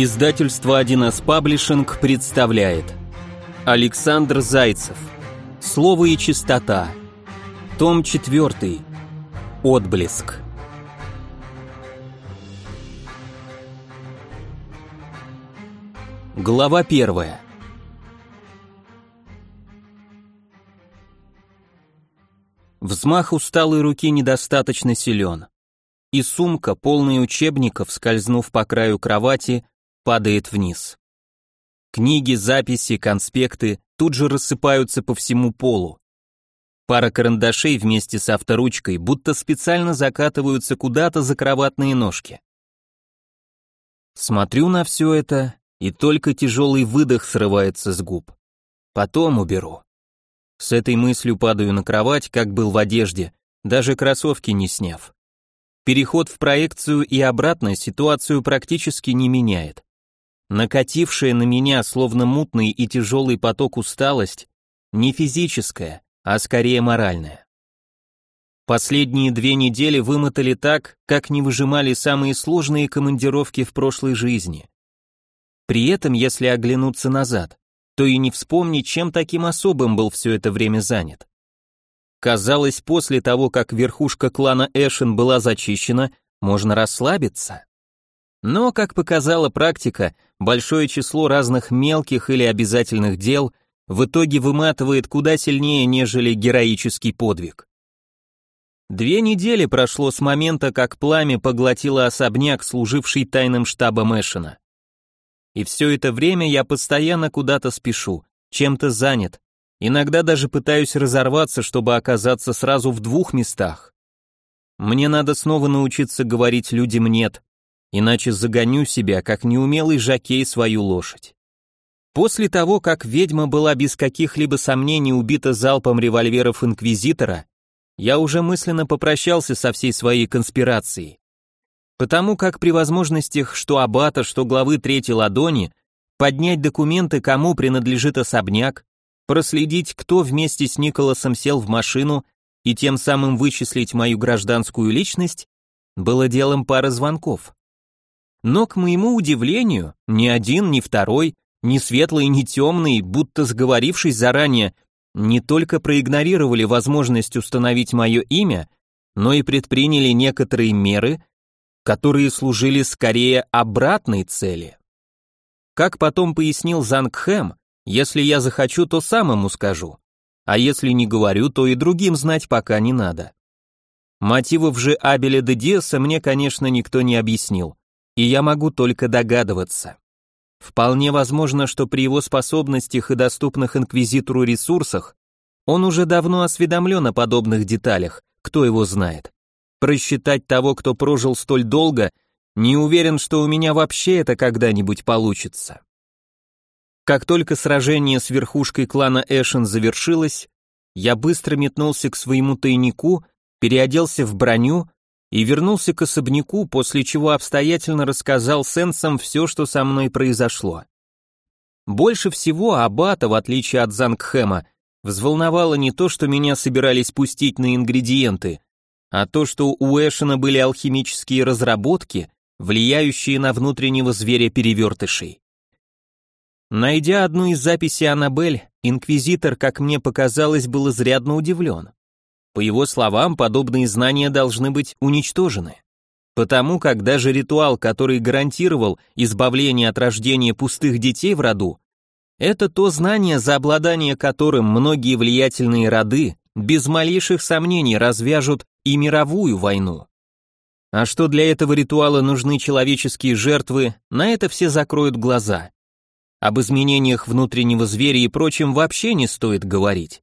Издательство 1С Паблишинг представляет. Александр Зайцев. Слово и чистота Том 4 Отблеск Глава 1 Взмах усталой руки недостаточно силен. И сумка, полная учебников, скользнув по краю кровати, падает вниз. Книги, записи, конспекты тут же рассыпаются по всему полу. Пара карандашей вместе с авторучкой будто специально закатываются куда-то за кроватные ножки. Смотрю на все это, и только тяжелый выдох срывается с губ. Потом уберу. С этой мыслью падаю на кровать, как был в одежде, даже кроссовки не сняв. Переход в проекцию и обратно ситуацию практически не меняет. Накатившая на меня словно мутный и тяжелый поток усталость не физическая, а скорее моральная. Последние две недели вымотали так, как не выжимали самые сложные командировки в прошлой жизни. При этом, если оглянуться назад, то и не вспомнить, чем таким особым был все это время занят. Казалось, после того, как верхушка клана Эшен была зачищена, можно расслабиться. Но, как показала практика, большое число разных мелких или обязательных дел в итоге выматывает куда сильнее, нежели героический подвиг. Две недели прошло с момента, как пламя поглотило особняк, служивший тайным штабом Эшена. И все это время я постоянно куда-то спешу, чем-то занят, Иногда даже пытаюсь разорваться, чтобы оказаться сразу в двух местах. Мне надо снова научиться говорить людям «нет», иначе загоню себя, как неумелый жакей, свою лошадь. После того, как ведьма была без каких-либо сомнений убита залпом револьверов Инквизитора, я уже мысленно попрощался со всей своей конспирацией. Потому как при возможностях что аббата, что главы Третьей Ладони поднять документы, кому принадлежит особняк, проследить, кто вместе с Николасом сел в машину и тем самым вычислить мою гражданскую личность, было делом пары звонков. Но, к моему удивлению, ни один, ни второй, ни светлый, ни темный, будто сговорившись заранее, не только проигнорировали возможность установить мое имя, но и предприняли некоторые меры, которые служили скорее обратной цели. Как потом пояснил Зангхэм, если я захочу, то сам ему скажу. А если не говорю, то и другим знать пока не надо. Мотивов же Абеля де Диаса мне, конечно, никто не объяснил, и я могу только догадываться. Вполне возможно, что при его способностях и доступных инквизитору ресурсах он уже давно осведомлен о подобных деталях, кто его знает. Просчитать того, кто прожил столь долго, не уверен, что у меня вообще это когда-нибудь получится. Как только сражение с верхушкой клана Эшен завершилось, я быстро метнулся к своему тайнику, переоделся в броню и вернулся к особняку, после чего обстоятельно рассказал сенсам все, что со мной произошло. Больше всего Абата, в отличие от Зангхэма, взволновало не то, что меня собирались пустить на ингредиенты, а то, что у Эшена были алхимические разработки, влияющие на внутреннего зверя перевертышей. Найдя одну из записей Аннабель, инквизитор, как мне показалось, был изрядно удивлен. По его словам, подобные знания должны быть уничтожены. Потому как даже ритуал, который гарантировал избавление от рождения пустых детей в роду, это то знание, за обладание которым многие влиятельные роды без малейших сомнений развяжут и мировую войну. А что для этого ритуала нужны человеческие жертвы, на это все закроют глаза. Об изменениях внутреннего зверя и прочем вообще не стоит говорить.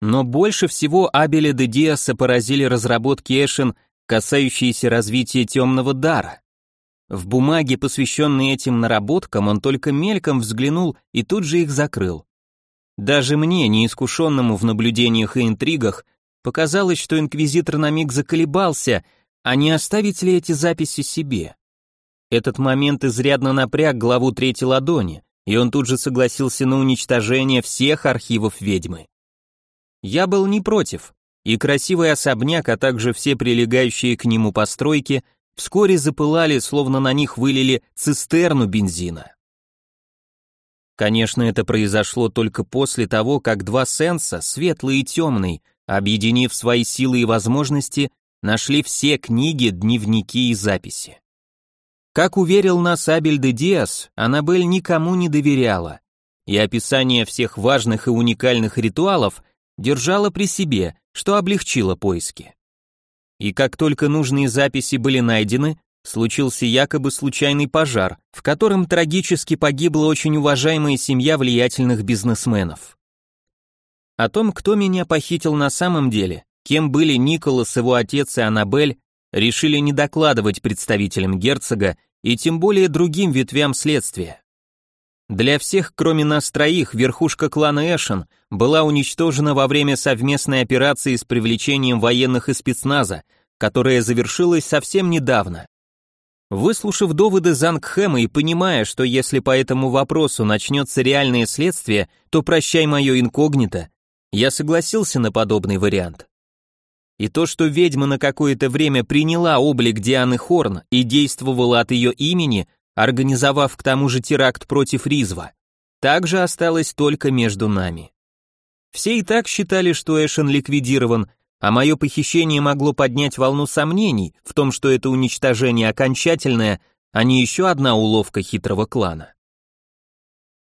Но больше всего Абеля де Диаса поразили разработки Эшен, касающиеся развития темного дара. В бумаге, посвященной этим наработкам, он только мельком взглянул и тут же их закрыл. Даже мне, неискушенному в наблюдениях и интригах, показалось, что инквизитор на миг заколебался, а не оставить ли эти записи себе. Этот момент изрядно напряг главу третьей ладони, и он тут же согласился на уничтожение всех архивов ведьмы. Я был не против, и красивый особняк, а также все прилегающие к нему постройки вскоре запылали, словно на них вылили цистерну бензина. Конечно, это произошло только после того, как два сенса, светлый и темный, объединив свои силы и возможности, нашли все книги, дневники и записи. Как уверил нас Абель де Диас, Аннабель никому не доверяла, и описание всех важных и уникальных ритуалов держала при себе, что облегчило поиски. И как только нужные записи были найдены, случился якобы случайный пожар, в котором трагически погибла очень уважаемая семья влиятельных бизнесменов. О том, кто меня похитил на самом деле, кем были Николас, его отец и Аннабель, решили не докладывать представителям герцога и тем более другим ветвям следствия. Для всех, кроме нас троих, верхушка клана Эшен была уничтожена во время совместной операции с привлечением военных и спецназа, которая завершилась совсем недавно. Выслушав доводы Зангхэма и понимая, что если по этому вопросу начнется реальное следствие, то прощай мое инкогнито, я согласился на подобный вариант. И то, что ведьма на какое-то время приняла облик Дианы Хорн и действовала от ее имени, организовав к тому же теракт против Ризва, также осталось только между нами. Все и так считали, что Эшен ликвидирован, а мое похищение могло поднять волну сомнений в том, что это уничтожение окончательное, а не еще одна уловка хитрого клана.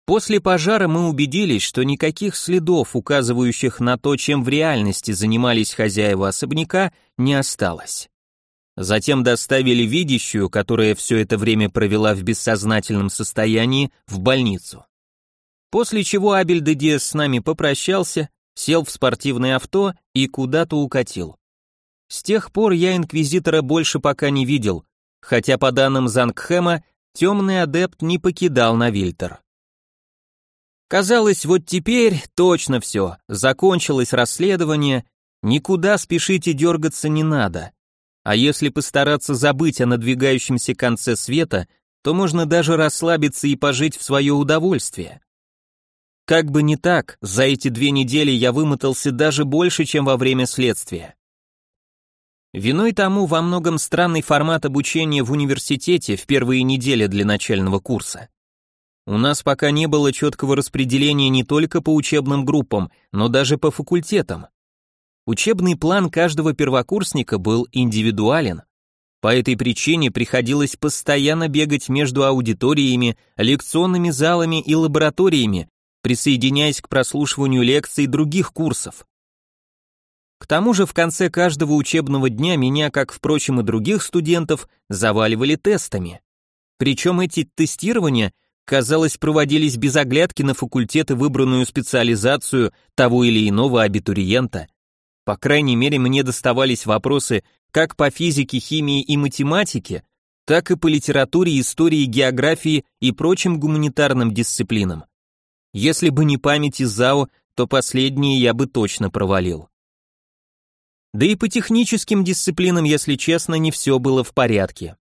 После пожара мы убедились, что никаких следов, указывающих на то, чем в реальности занимались хозяева особняка, не осталось. Затем доставили видящую, которая все это время провела в бессознательном состоянии, в больницу. После чего Абель де Диас с нами попрощался, сел в спортивное авто и куда-то укатил. С тех пор я инквизитора больше пока не видел, хотя по данным Зангхэма, темный адепт не покидал Навильтер. Казалось, вот теперь точно все, закончилось расследование, никуда спешить и дергаться не надо. А если постараться забыть о надвигающемся конце света, то можно даже расслабиться и пожить в свое удовольствие. Как бы не так, за эти две недели я вымотался даже больше, чем во время следствия. Виной тому во многом странный формат обучения в университете в первые недели для начального курса. У нас пока не было четкого распределения не только по учебным группам, но даже по факультетам. Учебный план каждого первокурсника был индивидуален. По этой причине приходилось постоянно бегать между аудиториями, лекционными залами и лабораториями, присоединяясь к прослушиванию лекций других курсов. К тому же в конце каждого учебного дня меня, как, впрочем, и других студентов, заваливали тестами. Причем эти тестирования, казалось, проводились без оглядки на факультет и выбранную специализацию того или иного абитуриента. По крайней мере, мне доставались вопросы как по физике, химии и математике, так и по литературе, истории, географии и прочим гуманитарным дисциплинам. Если бы не память из ЗАО, то последние я бы точно провалил. Да и по техническим дисциплинам, если честно, не все было в порядке.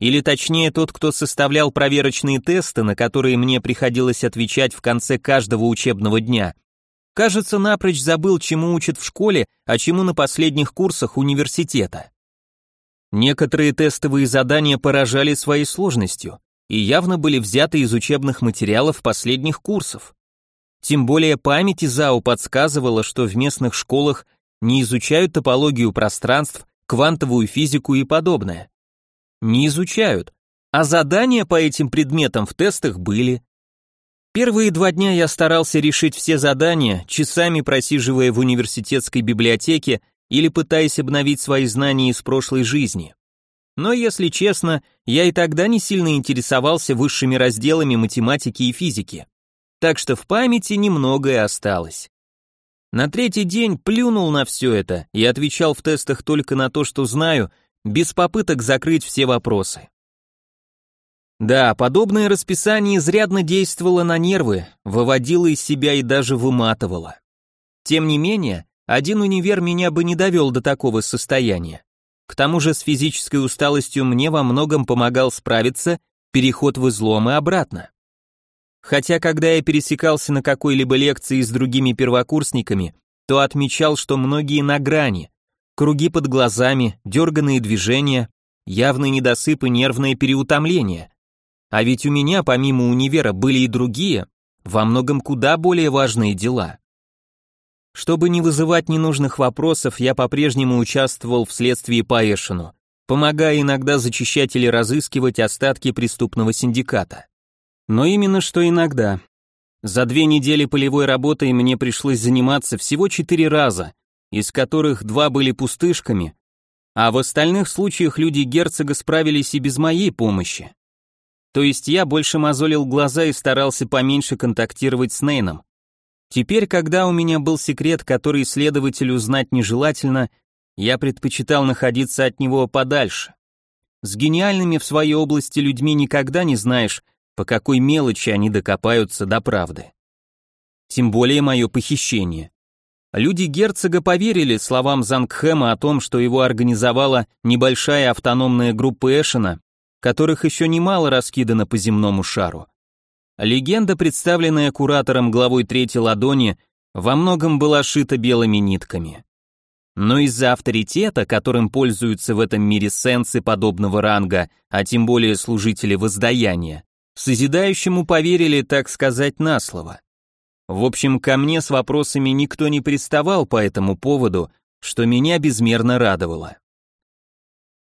Или точнее, тот, кто составлял проверочные тесты, на которые мне приходилось отвечать в конце каждого учебного дня, кажется, напрочь забыл, чему учат в школе, а чему на последних курсах университета. Некоторые тестовые задания поражали своей сложностью и явно были взяты из учебных материалов последних курсов. Тем более память ИЗАУ подсказывала, что в местных школах не изучают топологию пространств, квантовую физику и подобное. Не изучают, а задания по этим предметам в тестах были. Первые два дня я старался решить все задания, часами просиживая в университетской библиотеке или пытаясь обновить свои знания из прошлой жизни. Но, если честно, я и тогда не сильно интересовался высшими разделами математики и физики так что в памяти немногое осталось. На третий день плюнул на все это и отвечал в тестах только на то, что знаю, без попыток закрыть все вопросы. Да, подобное расписание изрядно действовало на нервы, выводило из себя и даже выматывало. Тем не менее, один универ меня бы не довел до такого состояния. К тому же с физической усталостью мне во многом помогал справиться переход в излом и обратно. Хотя, когда я пересекался на какой-либо лекции с другими первокурсниками, то отмечал, что многие на грани. Круги под глазами, дерганные движения, явный недосып и нервное переутомление. А ведь у меня помимо универа были и другие, во многом куда более важные дела. Чтобы не вызывать ненужных вопросов, я по-прежнему участвовал в следствии по Эшину, помогая иногда зачищать или разыскивать остатки преступного синдиката. Но именно что иногда. За две недели полевой работы мне пришлось заниматься всего четыре раза, из которых два были пустышками, а в остальных случаях люди герцога справились и без моей помощи. То есть я больше мозолил глаза и старался поменьше контактировать с Нейном. Теперь, когда у меня был секрет, который следователю знать нежелательно, я предпочитал находиться от него подальше. С гениальными в своей области людьми никогда не знаешь, по какой мелочи они докопаются до правды. Тем более мое похищение. Люди герцога поверили словам Зангхэма о том, что его организовала небольшая автономная группа Эшена, которых еще немало раскидано по земному шару. Легенда, представленная куратором главой третьей ладони, во многом была шита белыми нитками. Но из-за авторитета, которым пользуются в этом мире сенсы подобного ранга, а тем более служители воздаяния, Созидающему поверили, так сказать, на слово. В общем, ко мне с вопросами никто не приставал по этому поводу, что меня безмерно радовало.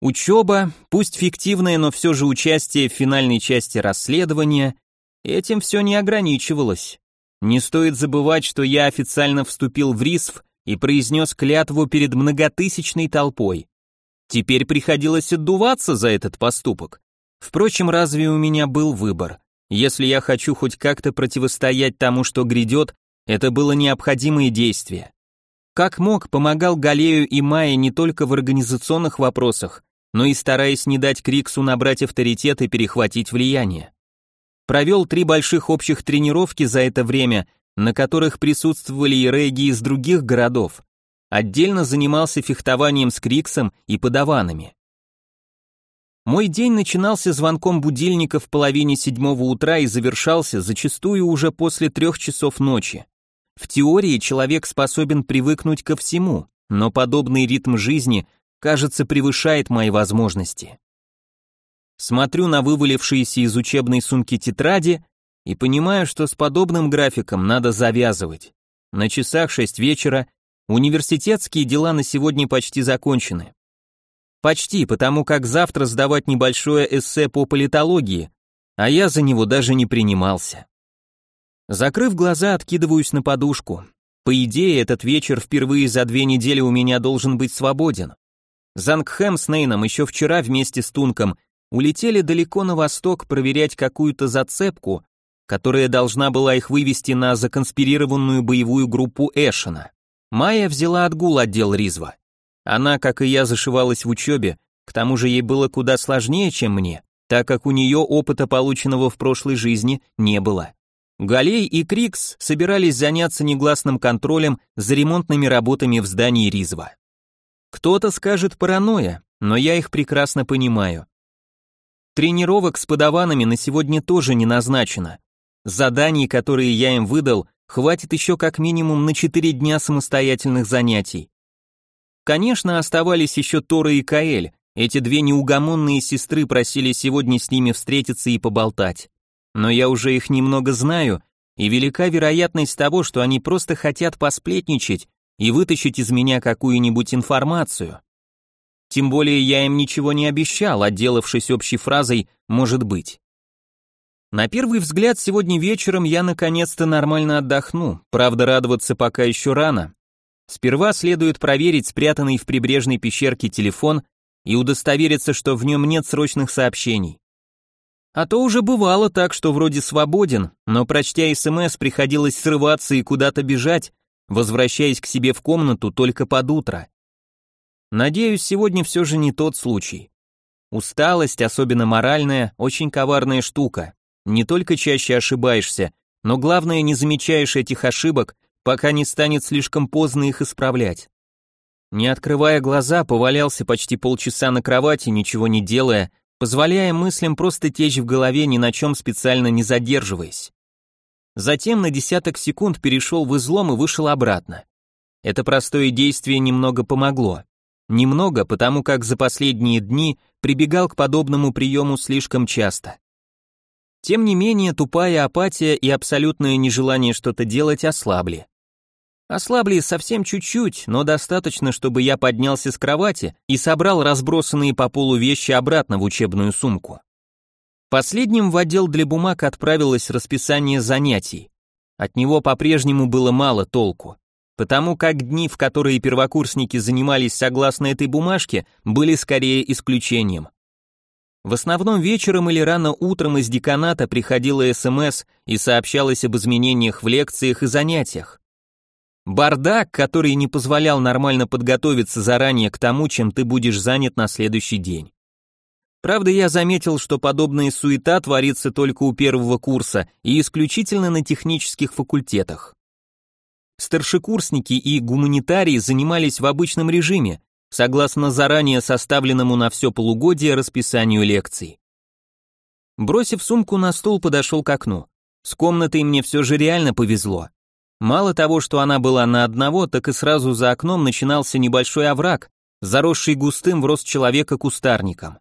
Учеба, пусть фиктивное, но все же участие в финальной части расследования, этим все не ограничивалось. Не стоит забывать, что я официально вступил в РИСФ и произнес клятву перед многотысячной толпой. Теперь приходилось отдуваться за этот поступок, Впрочем, разве у меня был выбор? Если я хочу хоть как-то противостоять тому, что грядет, это было необходимое действие. Как мог, помогал Галею и Майе не только в организационных вопросах, но и стараясь не дать Криксу набрать авторитет и перехватить влияние. Провел три больших общих тренировки за это время, на которых присутствовали и реги из других городов. Отдельно занимался фехтованием с Криксом и подаванами. Мой день начинался звонком будильника в половине седьмого утра и завершался зачастую уже после трех часов ночи. В теории человек способен привыкнуть ко всему, но подобный ритм жизни, кажется, превышает мои возможности. Смотрю на вывалившиеся из учебной сумки тетради и понимаю, что с подобным графиком надо завязывать. На часах шесть вечера, университетские дела на сегодня почти закончены. Почти, потому как завтра сдавать небольшое эссе по политологии, а я за него даже не принимался. Закрыв глаза, откидываюсь на подушку. По идее, этот вечер впервые за две недели у меня должен быть свободен. Зангхэм с Нейном еще вчера вместе с Тунком улетели далеко на восток проверять какую-то зацепку, которая должна была их вывести на законспирированную боевую группу Эшена. Майя взяла отгул отдел Ризва. Она, как и я, зашивалась в учебе, к тому же ей было куда сложнее, чем мне, так как у нее опыта, полученного в прошлой жизни, не было. Галей и Крикс собирались заняться негласным контролем за ремонтными работами в здании Ризва. Кто-то скажет паранойя, но я их прекрасно понимаю. Тренировок с подаванами на сегодня тоже не назначено. Заданий, которые я им выдал, хватит еще как минимум на 4 дня самостоятельных занятий. Конечно, оставались еще Тора и Каэль, эти две неугомонные сестры просили сегодня с ними встретиться и поболтать. Но я уже их немного знаю, и велика вероятность того, что они просто хотят посплетничать и вытащить из меня какую-нибудь информацию. Тем более я им ничего не обещал, отделавшись общей фразой «может быть». На первый взгляд, сегодня вечером я наконец-то нормально отдохну, правда радоваться пока еще рано, Сперва следует проверить спрятанный в прибрежной пещерке телефон и удостовериться, что в нем нет срочных сообщений. А то уже бывало так, что вроде свободен, но прочтя СМС приходилось срываться и куда-то бежать, возвращаясь к себе в комнату только под утро. Надеюсь, сегодня все же не тот случай. Усталость, особенно моральная, очень коварная штука. Не только чаще ошибаешься, но главное не замечаешь этих ошибок пока не станет слишком поздно их исправлять. Не открывая глаза, повалялся почти полчаса на кровати, ничего не делая, позволяя мыслям просто течь в голове, ни на чем специально не задерживаясь. Затем на десяток секунд перешел в излом и вышел обратно. Это простое действие немного помогло. Немного, потому как за последние дни прибегал к подобному приему слишком часто. Тем не менее, тупая апатия и абсолютное нежелание что-то делать ослабли. Ослабли совсем чуть-чуть, но достаточно, чтобы я поднялся с кровати и собрал разбросанные по полу вещи обратно в учебную сумку. Последним в отдел для бумаг отправилось расписание занятий. От него по-прежнему было мало толку, потому как дни, в которые первокурсники занимались согласно этой бумажке, были скорее исключением. В основном вечером или рано утром из деканата приходила СМС и сообщалось об изменениях в лекциях и занятиях. Бардак, который не позволял нормально подготовиться заранее к тому, чем ты будешь занят на следующий день. Правда, я заметил, что подобная суета творится только у первого курса и исключительно на технических факультетах. Старшекурсники и гуманитарии занимались в обычном режиме, согласно заранее составленному на все полугодие расписанию лекций. Бросив сумку на стол, подошел к окну. С комнатой мне все же реально повезло. Мало того, что она была на одного, так и сразу за окном начинался небольшой овраг, заросший густым в рост человека кустарником.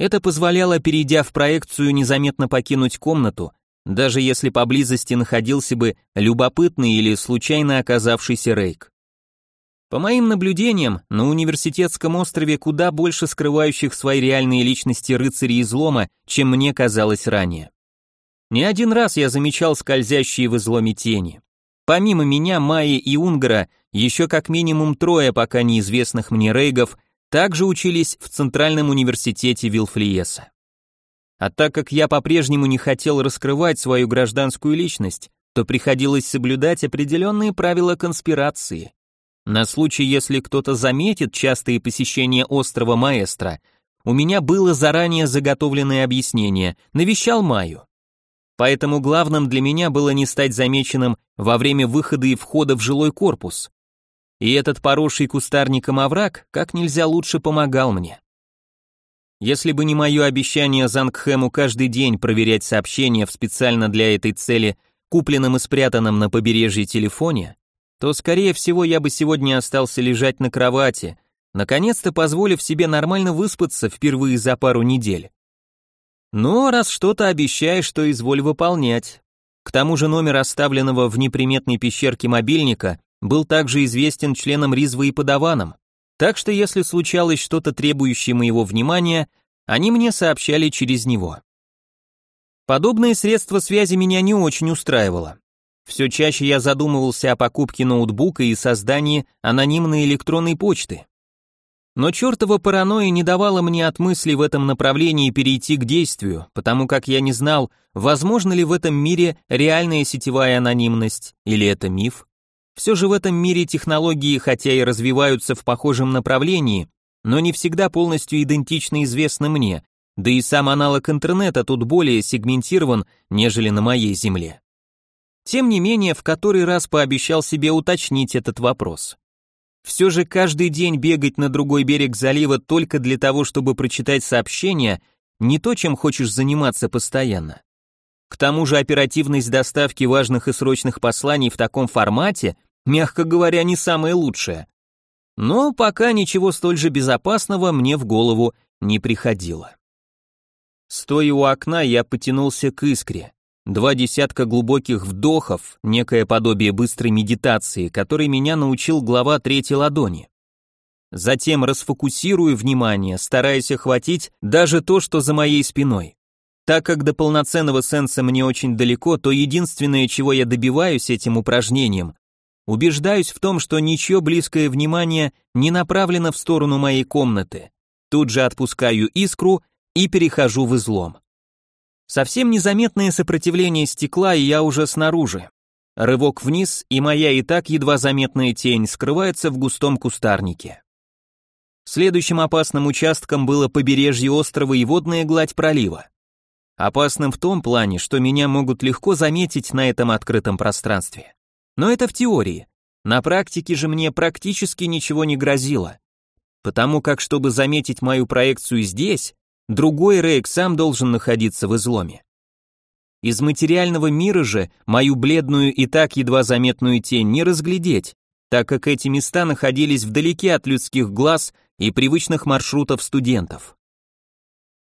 Это позволяло, перейдя в проекцию, незаметно покинуть комнату, даже если поблизости находился бы любопытный или случайно оказавшийся рейк. По моим наблюдениям, на университетском острове куда больше скрывающих свои реальные личности рыцарей излома, чем мне казалось ранее. Не один раз я замечал скользящие в изломе тени. Помимо меня, Майи и Унгара, еще как минимум трое пока неизвестных мне рейгов – также учились в Центральном университете Вилфлиеса. А так как я по-прежнему не хотел раскрывать свою гражданскую личность, то приходилось соблюдать определенные правила конспирации. На случай, если кто-то заметит частые посещения острова Маэстро, у меня было заранее заготовленное объяснение, навещал Маю. Поэтому главным для меня было не стать замеченным во время выхода и входа в жилой корпус, и этот поросший кустарником овраг как нельзя лучше помогал мне. Если бы не мое обещание Зангхэму каждый день проверять сообщения в специально для этой цели купленном и спрятанном на побережье телефоне, то, скорее всего, я бы сегодня остался лежать на кровати, наконец-то позволив себе нормально выспаться впервые за пару недель. Но раз что-то обещаешь, то изволь выполнять. К тому же номер оставленного в неприметной пещерке мобильника был также известен членам Ризвы и подаванам, так что если случалось что-то требующее моего внимания, они мне сообщали через него. Подобное средство связи меня не очень устраивало. Все чаще я задумывался о покупке ноутбука и создании анонимной электронной почты. Но чертова паранойя не давала мне от мысли в этом направлении перейти к действию, потому как я не знал, возможно ли в этом мире реальная сетевая анонимность, или это миф. Все же в этом мире технологии, хотя и развиваются в похожем направлении, но не всегда полностью идентично известны мне, да и сам аналог интернета тут более сегментирован, нежели на моей земле. Тем не менее, в который раз пообещал себе уточнить этот вопрос. Все же каждый день бегать на другой берег залива только для того, чтобы прочитать сообщения, не то, чем хочешь заниматься постоянно. К тому же оперативность доставки важных и срочных посланий в таком формате – мягко говоря, не самое лучшее. Но пока ничего столь же безопасного мне в голову не приходило. Стоя у окна, я потянулся к искре. Два десятка глубоких вдохов, некое подобие быстрой медитации, которой меня научил глава третьей ладони. Затем расфокусирую внимание, стараясь охватить даже то, что за моей спиной. Так как до полноценного сенса мне очень далеко, то единственное, чего я добиваюсь этим упражнением, Убеждаюсь в том, что ничье близкое внимание не направлено в сторону моей комнаты. Тут же отпускаю искру и перехожу в излом. Совсем незаметное сопротивление стекла, и я уже снаружи. Рывок вниз, и моя и так едва заметная тень скрывается в густом кустарнике. Следующим опасным участком было побережье острова и водная гладь пролива. Опасным в том плане, что меня могут легко заметить на этом открытом пространстве. Но это в теории. На практике же мне практически ничего не грозило. Потому как, чтобы заметить мою проекцию здесь, другой рейк сам должен находиться в изломе. Из материального мира же мою бледную и так едва заметную тень не разглядеть, так как эти места находились вдалеке от людских глаз и привычных маршрутов студентов.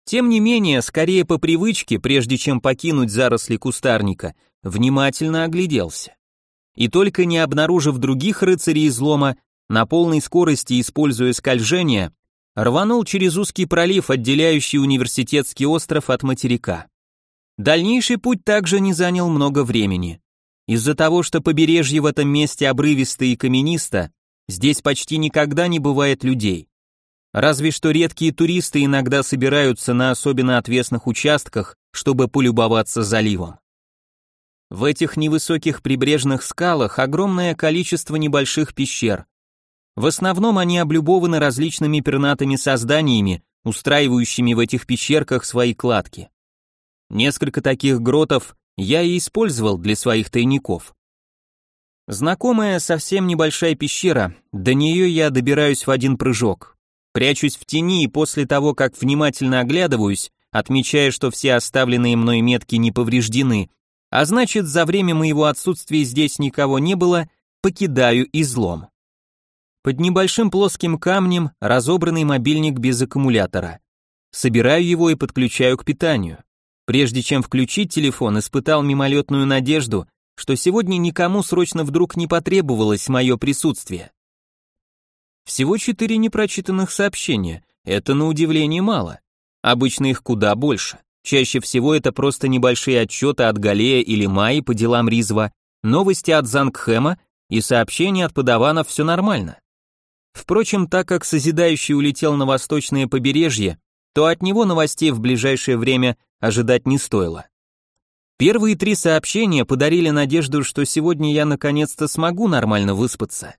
Тем не менее, скорее по привычке, прежде чем покинуть заросли кустарника, внимательно огляделся. И только не обнаружив других рыцарей излома, на полной скорости, используя скольжение, рванул через узкий пролив, отделяющий университетский остров от материка. Дальнейший путь также не занял много времени. Из-за того, что побережье в этом месте обрывисто и каменисто, здесь почти никогда не бывает людей. Разве что редкие туристы иногда собираются на особенно отвесных участках, чтобы полюбоваться заливом. В этих невысоких прибрежных скалах огромное количество небольших пещер. В основном они облюбованы различными пернатыми созданиями, устраивающими в этих пещерках свои кладки. Несколько таких гротов я и использовал для своих тайников. Знакомая совсем небольшая пещера, до нее я добираюсь в один прыжок. Прячусь в тени и после того, как внимательно оглядываюсь, отмечая, что все оставленные мной метки не повреждены, а значит, за время моего отсутствия здесь никого не было, покидаю излом. Под небольшим плоским камнем разобранный мобильник без аккумулятора. Собираю его и подключаю к питанию. Прежде чем включить телефон, испытал мимолетную надежду, что сегодня никому срочно вдруг не потребовалось мое присутствие. Всего четыре непрочитанных сообщения, это на удивление мало. Обычно их куда больше. Чаще всего это просто небольшие отчеты от Галея или Майи по делам Ризва, новости от Зангхэма и сообщения от подаванов все нормально. Впрочем, так как Созидающий улетел на восточное побережье, то от него новостей в ближайшее время ожидать не стоило. Первые три сообщения подарили надежду, что сегодня я наконец-то смогу нормально выспаться.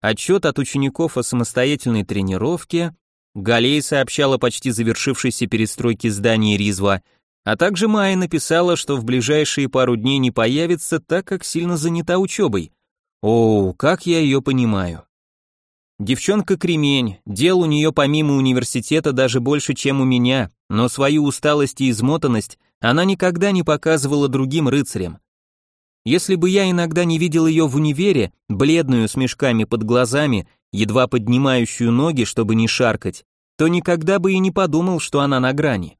Отчет от учеников о самостоятельной тренировке, Галей сообщала почти завершившейся перестройке здания Ризва, а также Майя написала, что в ближайшие пару дней не появится, так как сильно занята учебой. О, как я ее понимаю. Девчонка кремень, дел у нее помимо университета даже больше, чем у меня, но свою усталость и измотанность она никогда не показывала другим рыцарям. Если бы я иногда не видел ее в универе, бледную с мешками под глазами, едва поднимающую ноги, чтобы не шаркать, то никогда бы и не подумал, что она на грани.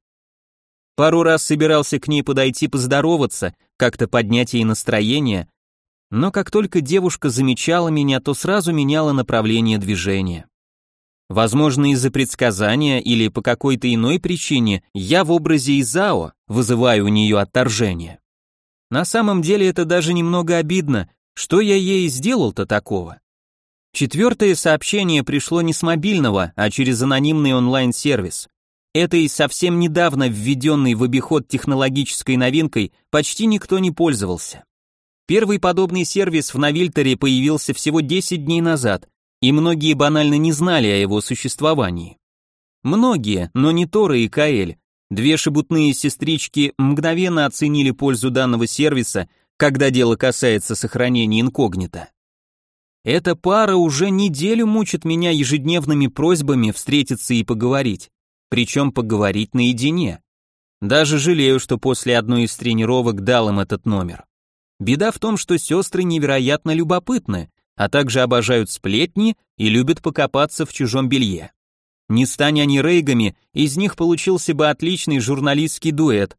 Пару раз собирался к ней подойти поздороваться, как-то поднять ей настроение, но как только девушка замечала меня, то сразу меняла направление движения. Возможно, из-за предсказания или по какой-то иной причине я в образе Изао вызываю у нее отторжение. На самом деле это даже немного обидно, что я ей сделал-то такого. Четвертое сообщение пришло не с мобильного, а через анонимный онлайн-сервис. Этой совсем недавно введенной в обиход технологической новинкой почти никто не пользовался. Первый подобный сервис в Навильтере появился всего 10 дней назад, и многие банально не знали о его существовании. Многие, но не Тора и Каэль, две шебутные сестрички мгновенно оценили пользу данного сервиса, когда дело касается сохранения инкогнито. Эта пара уже неделю мучит меня ежедневными просьбами встретиться и поговорить, причем поговорить наедине. Даже жалею, что после одной из тренировок дал им этот номер. Беда в том, что сестры невероятно любопытны, а также обожают сплетни и любят покопаться в чужом белье. Не стань они рейгами, из них получился бы отличный журналистский дуэт.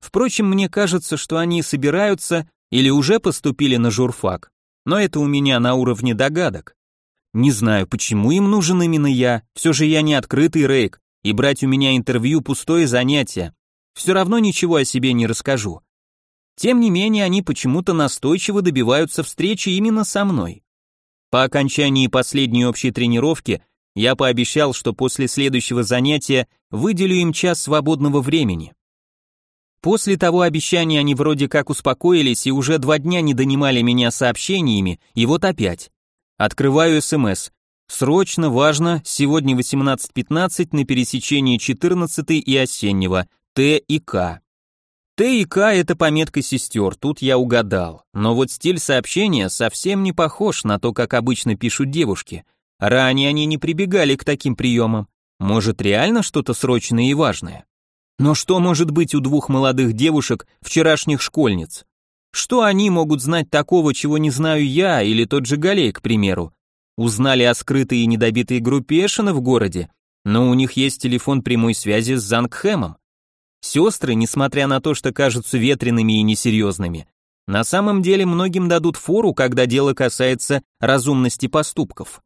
Впрочем, мне кажется, что они собираются или уже поступили на журфак, но это у меня на уровне догадок. Не знаю, почему им нужен именно я, все же я не открытый рейк, и брать у меня интервью пустое занятие. Все равно ничего о себе не расскажу. Тем не менее, они почему-то настойчиво добиваются встречи именно со мной. По окончании последней общей тренировки я пообещал, что после следующего занятия выделю им час свободного времени. После того обещания они вроде как успокоились и уже два дня не донимали меня сообщениями, и вот опять. Открываю СМС. Срочно, важно, сегодня 18.15 на пересечении 14 и осеннего, Т и К. Т и К это пометка сестер, тут я угадал. Но вот стиль сообщения совсем не похож на то, как обычно пишут девушки. Ранее они не прибегали к таким приемам. Может, реально что-то срочное и важное? Но что может быть у двух молодых девушек, вчерашних школьниц? Что они могут знать такого, чего не знаю я или тот же Галей, к примеру? узнали о скрытой и недобитой группе Эшена в городе, но у них есть телефон прямой связи с Зангхэмом. Сестры, несмотря на то, что кажутся ветреными и несерьезными, на самом деле многим дадут фору, когда дело касается разумности поступков.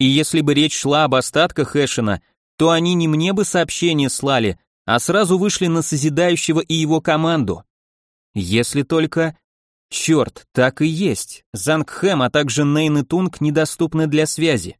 И если бы речь шла об остатках Эшена, то они не мне бы сообщение слали, а сразу вышли на Созидающего и его команду. Если только... Черт, так и есть. Зангхэм, а также Нейн и Тунг недоступны для связи.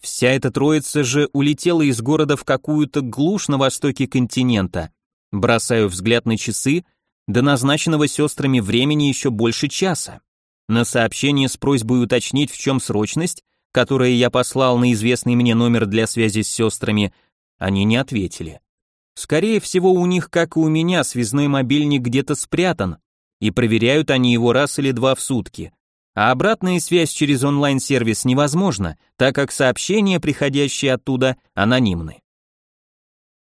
Вся эта троица же улетела из города в какую-то глушь на востоке континента. Бросаю взгляд на часы, до назначенного сестрами времени еще больше часа. На сообщение с просьбой уточнить, в чем срочность, которое я послал на известный мне номер для связи с сестрами, они не ответили. Скорее всего, у них, как и у меня, связной мобильник где-то спрятан, и проверяют они его раз или два в сутки. А обратная связь через онлайн-сервис невозможна, так как сообщения, приходящие оттуда, анонимны.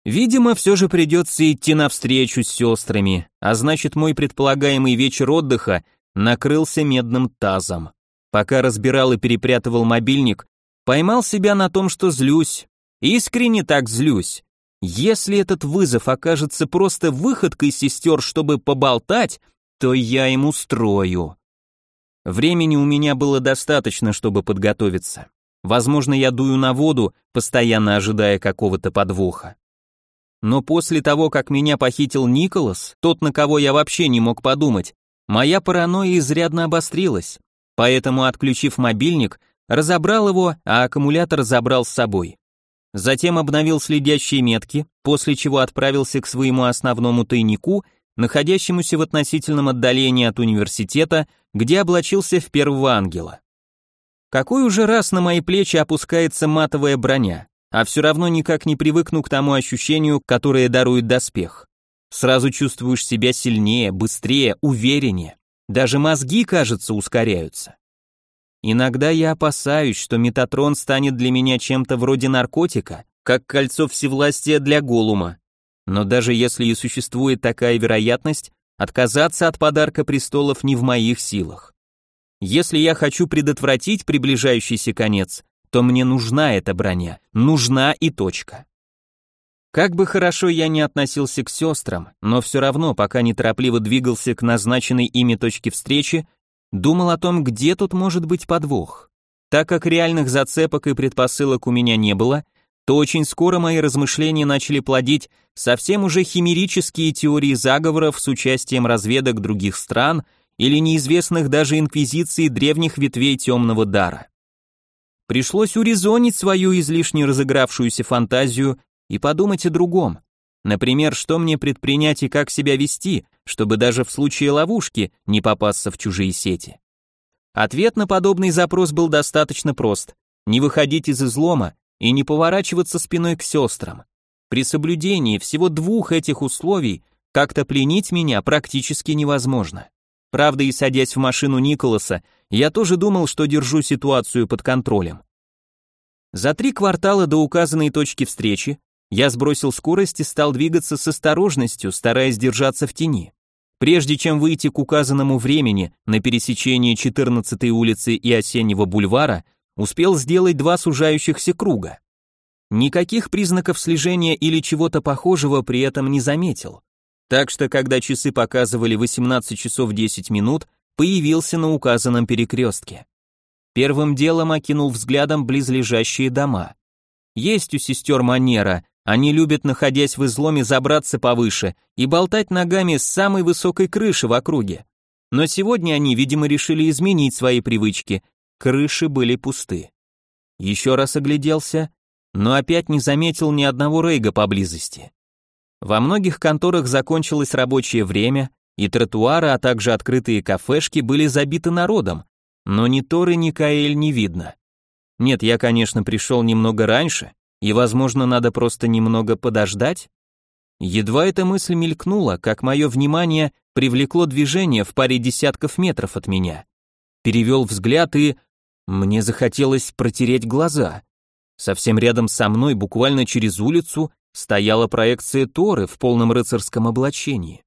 Видимо, все же придется идти навстречу с сестрами, а значит мой предполагаемый вечер отдыха накрылся медным тазом. Пока разбирал и перепрятывал мобильник, поймал себя на том, что злюсь. Искренне так злюсь. Если этот вызов окажется просто выходкой сестер, чтобы поболтать, то я им устрою. Времени у меня было достаточно, чтобы подготовиться. Возможно, я дую на воду, постоянно ожидая какого-то подвоха. Но после того, как меня похитил Николас, тот, на кого я вообще не мог подумать, моя паранойя изрядно обострилась. Поэтому, отключив мобильник, разобрал его, а аккумулятор забрал с собой. Затем обновил следящие метки, после чего отправился к своему основному тайнику, находящемуся в относительном отдалении от университета, где облачился в первого ангела. Какой уже раз на мои плечи опускается матовая броня, а все равно никак не привыкну к тому ощущению, которое дарует доспех. Сразу чувствуешь себя сильнее, быстрее, увереннее. Даже мозги, кажется, ускоряются. Иногда я опасаюсь, что метатрон станет для меня чем-то вроде наркотика, как кольцо всевластия для голума. Но даже если и существует такая вероятность, отказаться от подарка престолов не в моих силах. Если я хочу предотвратить приближающийся конец, то мне нужна эта броня, нужна и точка. Как бы хорошо я ни относился к сестрам, но все равно, пока неторопливо двигался к назначенной ими точке встречи, думал о том, где тут может быть подвох. Так как реальных зацепок и предпосылок у меня не было, то очень скоро мои размышления начали плодить совсем уже химерические теории заговоров с участием разведок других стран или неизвестных даже инквизиции древних ветвей темного дара. Пришлось урезонить свою излишне разыгравшуюся фантазию и подумать о другом. Например, что мне предпринять и как себя вести, чтобы даже в случае ловушки не попасться в чужие сети. Ответ на подобный запрос был достаточно прост. Не выходить из излома и не поворачиваться спиной к сестрам. При соблюдении всего двух этих условий как-то пленить меня практически невозможно. Правда, и садясь в машину Николаса, я тоже думал, что держу ситуацию под контролем. За три квартала до указанной точки встречи я сбросил скорость и стал двигаться с осторожностью, стараясь держаться в тени. Прежде чем выйти к указанному времени на пересечении 14-й улицы и Осеннего бульвара, успел сделать два сужающихся круга. Никаких признаков слежения или чего-то похожего при этом не заметил. Так что, когда часы показывали 18 часов 10 минут, появился на указанном перекрестке. Первым делом окинул взглядом близлежащие дома. Есть у сестер манера, они любят, находясь в изломе, забраться повыше и болтать ногами с самой высокой крыши в округе. Но сегодня они, видимо, решили изменить свои привычки. Крыши были пусты. Еще раз огляделся, но опять не заметил ни одного рейга поблизости. Во многих конторах закончилось рабочее время, и тротуары, а также открытые кафешки были забиты народом, но ни Торы, ни Каэль не видно. Нет, я, конечно, пришел немного раньше, и, возможно, надо просто немного подождать? Едва эта мысль мелькнула, как мое внимание привлекло движение в паре десятков метров от меня. Перевел взгляд и... Мне захотелось протереть глаза. Совсем рядом со мной, буквально через улицу, стояла проекция Торы в полном рыцарском облачении.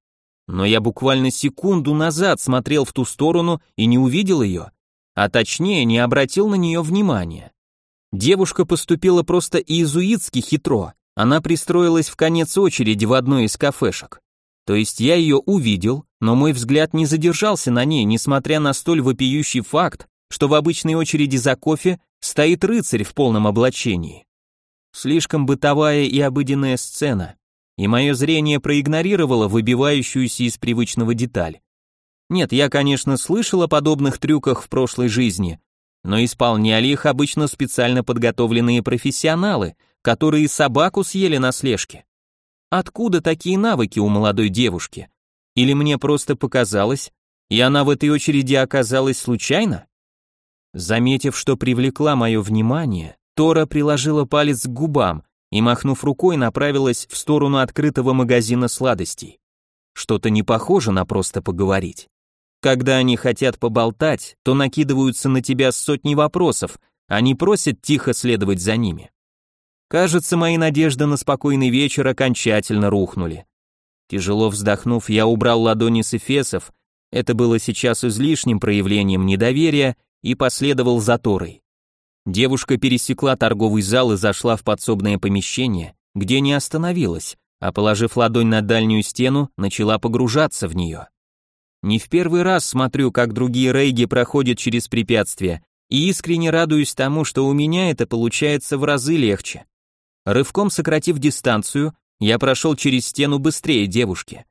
Но я буквально секунду назад смотрел в ту сторону и не увидел ее, а точнее не обратил на нее внимания. Девушка поступила просто иезуитски хитро. Она пристроилась в конец очереди в одной из кафешек. То есть я ее увидел, но мой взгляд не задержался на ней, несмотря на столь вопиющий факт, что в обычной очереди за кофе стоит рыцарь в полном облачении. Слишком бытовая и обыденная сцена, и мое зрение проигнорировало выбивающуюся из привычного деталь. Нет, я, конечно, слышал о подобных трюках в прошлой жизни, но исполняли их обычно специально подготовленные профессионалы, которые собаку съели на слежке. Откуда такие навыки у молодой девушки? Или мне просто показалось, и она в этой очереди оказалась случайно? Заметив, что привлекла мое внимание, Тора приложила палец к губам и, махнув рукой, направилась в сторону открытого магазина сладостей. Что-то не похоже на просто поговорить. Когда они хотят поболтать, то накидываются на тебя сотни вопросов, они просят тихо следовать за ними. Кажется, мои надежды на спокойный вечер окончательно рухнули. Тяжело вздохнув, я убрал ладони с эфесов, это было сейчас излишним проявлением недоверия, и последовал за Торой. Девушка пересекла торговый зал и зашла в подсобное помещение, где не остановилась, а положив ладонь на дальнюю стену, начала погружаться в нее. Не в первый раз смотрю, как другие рейги проходят через препятствия, и искренне радуюсь тому, что у меня это получается в разы легче. Рывком сократив дистанцию, я прошел через стену быстрее девушки.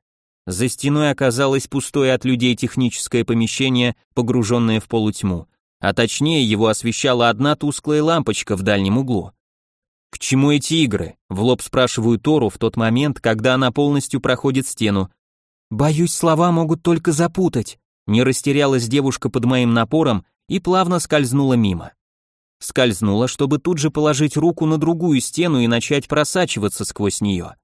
За стеной оказалось пустое от людей техническое помещение, погруженное в полутьму, а точнее его освещала одна тусклая лампочка в дальнем углу. К чему эти игры? В лоб спрашиваю Тору в тот момент, когда она полностью проходит стену, Боюсь, слова могут только запутать. Не растерялась девушка под моим напором и плавно скользнула мимо. Скользнула, чтобы тут же положить руку на другую стену и начать просачиваться сквозь нее.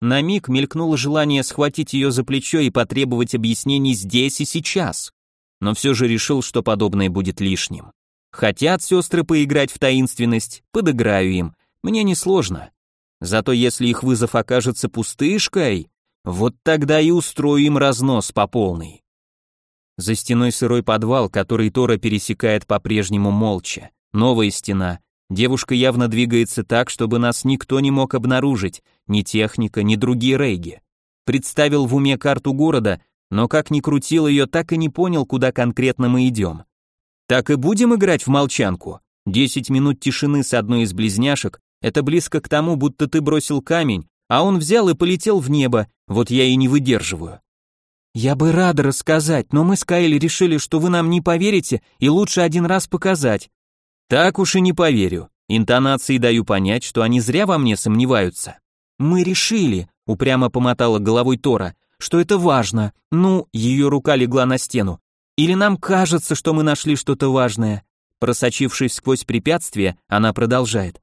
На миг мелькнуло желание схватить ее за плечо и потребовать объяснений здесь и сейчас. Но все же решил, что подобное будет лишним. Хотят сестры поиграть в таинственность, подыграю им. Мне несложно. Зато если их вызов окажется пустышкой, вот тогда и устрою им разнос по полной. За стеной сырой подвал, который Тора пересекает по-прежнему молча. Новая стена. Девушка явно двигается так, чтобы нас никто не мог обнаружить, ни техника, ни другие рейги. Представил в уме карту города, но как ни крутил ее, так и не понял, куда конкретно мы идем. Так и будем играть в молчанку. Десять минут тишины с одной из близняшек — это близко к тому, будто ты бросил камень, а он взял и полетел в небо, вот я и не выдерживаю. Я бы рада рассказать, но мы с Кайли решили, что вы нам не поверите, и лучше один раз показать. Так уж и не поверю. Интонации даю понять, что они зря во мне сомневаются. Мы решили, упрямо помотала головой Тора, что это важно. Ну, ее рука легла на стену. Или нам кажется, что мы нашли что-то важное. Просочившись сквозь препятствие, она продолжает.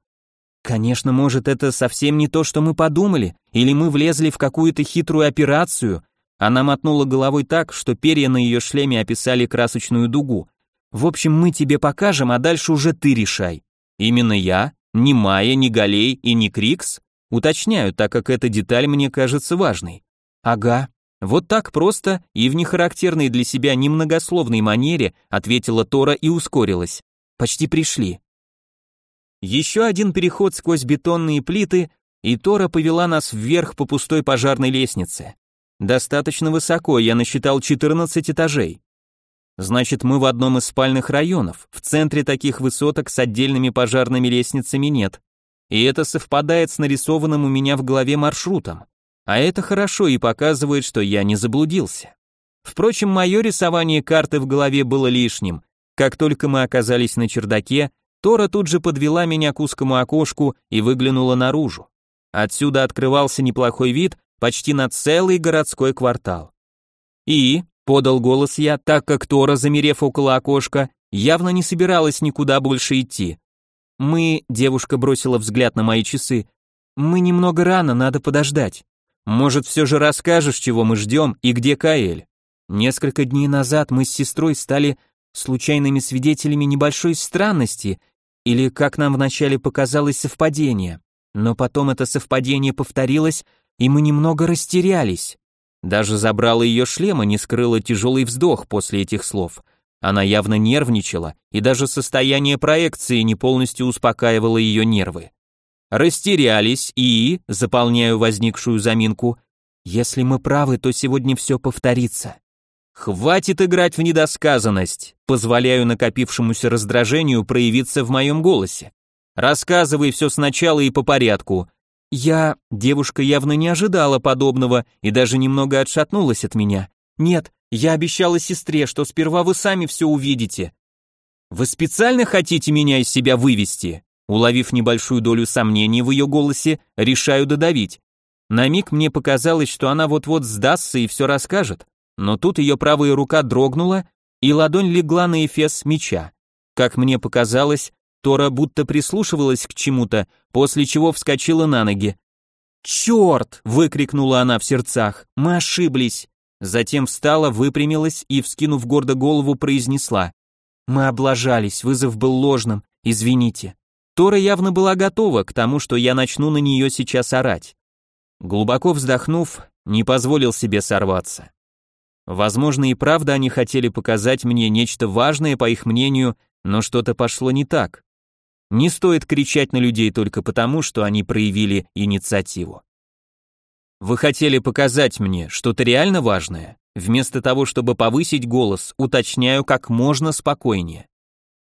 Конечно, может, это совсем не то, что мы подумали, или мы влезли в какую-то хитрую операцию. Она мотнула головой так, что перья на ее шлеме описали красочную дугу. В общем, мы тебе покажем, а дальше уже ты решай. Именно я, не Майя, не Галей и не Крикс? Уточняю, так как эта деталь мне кажется важной. Ага. Вот так просто и в нехарактерной для себя немногословной манере ответила Тора и ускорилась. Почти пришли. Еще один переход сквозь бетонные плиты, и Тора повела нас вверх по пустой пожарной лестнице. Достаточно высоко, я насчитал 14 этажей. Значит, мы в одном из спальных районов. В центре таких высоток с отдельными пожарными лестницами нет. И это совпадает с нарисованным у меня в голове маршрутом. А это хорошо и показывает, что я не заблудился. Впрочем, мое рисование карты в голове было лишним. Как только мы оказались на чердаке, Тора тут же подвела меня к узкому окошку и выглянула наружу. Отсюда открывался неплохой вид почти на целый городской квартал. И, подал голос я, так как Тора, замерев около окошка, явно не собиралась никуда больше идти. Мы, девушка бросила взгляд на мои часы, мы немного рано, надо подождать. Может, все же расскажешь, чего мы ждем и где Каэль? Несколько дней назад мы с сестрой стали случайными свидетелями небольшой странности, или, как нам вначале показалось, совпадение. Но потом это совпадение повторилось, и мы немного растерялись. Даже забрала ее шлем и не скрыла тяжелый вздох после этих слов. Она явно нервничала, и даже состояние проекции не полностью успокаивало ее нервы. Растерялись и, заполняю возникшую заминку, если мы правы, то сегодня все повторится. Хватит играть в недосказанность, позволяю накопившемуся раздражению проявиться в моем голосе. Рассказывай все сначала и по порядку. Я, девушка явно не ожидала подобного и даже немного отшатнулась от меня. Нет, я обещала сестре, что сперва вы сами все увидите. Вы специально хотите меня из себя вывести? Уловив небольшую долю сомнений в ее голосе, решаю додавить. На миг мне показалось, что она вот-вот сдастся и все расскажет, но тут ее правая рука дрогнула, и ладонь легла на эфес меча. Как мне показалось, Тора будто прислушивалась к чему-то, после чего вскочила на ноги. «Черт!» — выкрикнула она в сердцах. «Мы ошиблись!» Затем встала, выпрямилась и, вскинув гордо голову, произнесла. «Мы облажались, вызов был ложным, извините». Тора явно была готова к тому, что я начну на нее сейчас орать. Глубоко вздохнув, не позволил себе сорваться. Возможно, и правда они хотели показать мне нечто важное, по их мнению, но что-то пошло не так. Не стоит кричать на людей только потому, что они проявили инициативу. Вы хотели показать мне что-то реально важное? Вместо того, чтобы повысить голос, уточняю как можно спокойнее.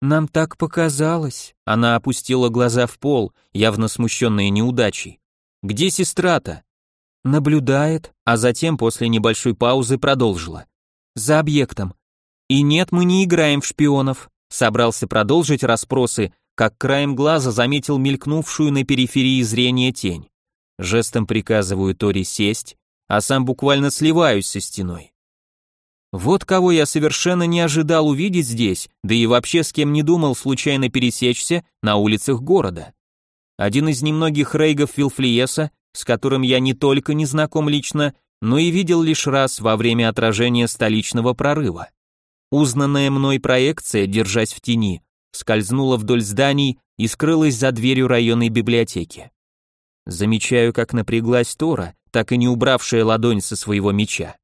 Нам так показалось. Она опустила глаза в пол, явно смущенная неудачей. Где сестра-то? Наблюдает, а затем после небольшой паузы продолжила. За объектом. И нет, мы не играем в шпионов. Собрался продолжить расспросы, как краем глаза заметил мелькнувшую на периферии зрения тень. Жестом приказываю Тори сесть, а сам буквально сливаюсь со стеной. Вот кого я совершенно не ожидал увидеть здесь, да и вообще с кем не думал случайно пересечься на улицах города. Один из немногих рейгов Вилфлиеса, с которым я не только не знаком лично, но и видел лишь раз во время отражения столичного прорыва. Узнанная мной проекция, держась в тени, скользнула вдоль зданий и скрылась за дверью районной библиотеки. Замечаю, как напряглась Тора, так и не убравшая ладонь со своего меча.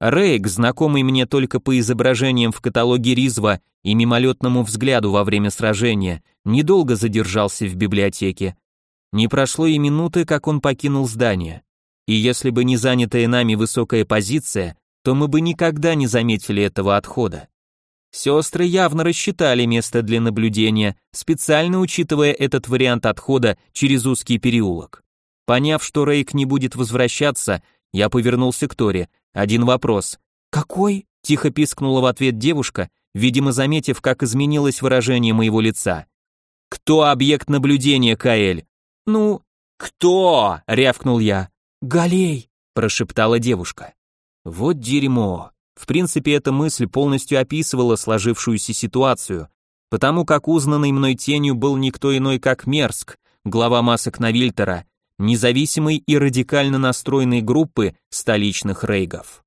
Рейк, знакомый мне только по изображениям в каталоге Ризва и мимолетному взгляду во время сражения, недолго задержался в библиотеке. Не прошло и минуты, как он покинул здание. И если бы не занятая нами высокая позиция, то мы бы никогда не заметили этого отхода. Сестры явно рассчитали место для наблюдения, специально учитывая этот вариант отхода через узкий переулок. Поняв, что Рейк не будет возвращаться, я повернулся к Торе. Один вопрос. «Какой?» – тихо пискнула в ответ девушка, видимо, заметив, как изменилось выражение моего лица. «Кто объект наблюдения, Каэль?» «Ну, кто?» – рявкнул я. «Галей», – прошептала девушка. «Вот дерьмо». В принципе, эта мысль полностью описывала сложившуюся ситуацию, потому как узнанный мной тенью был никто иной, как Мерск, глава масок Навильтера, независимой и радикально настроенной группы столичных рейгов.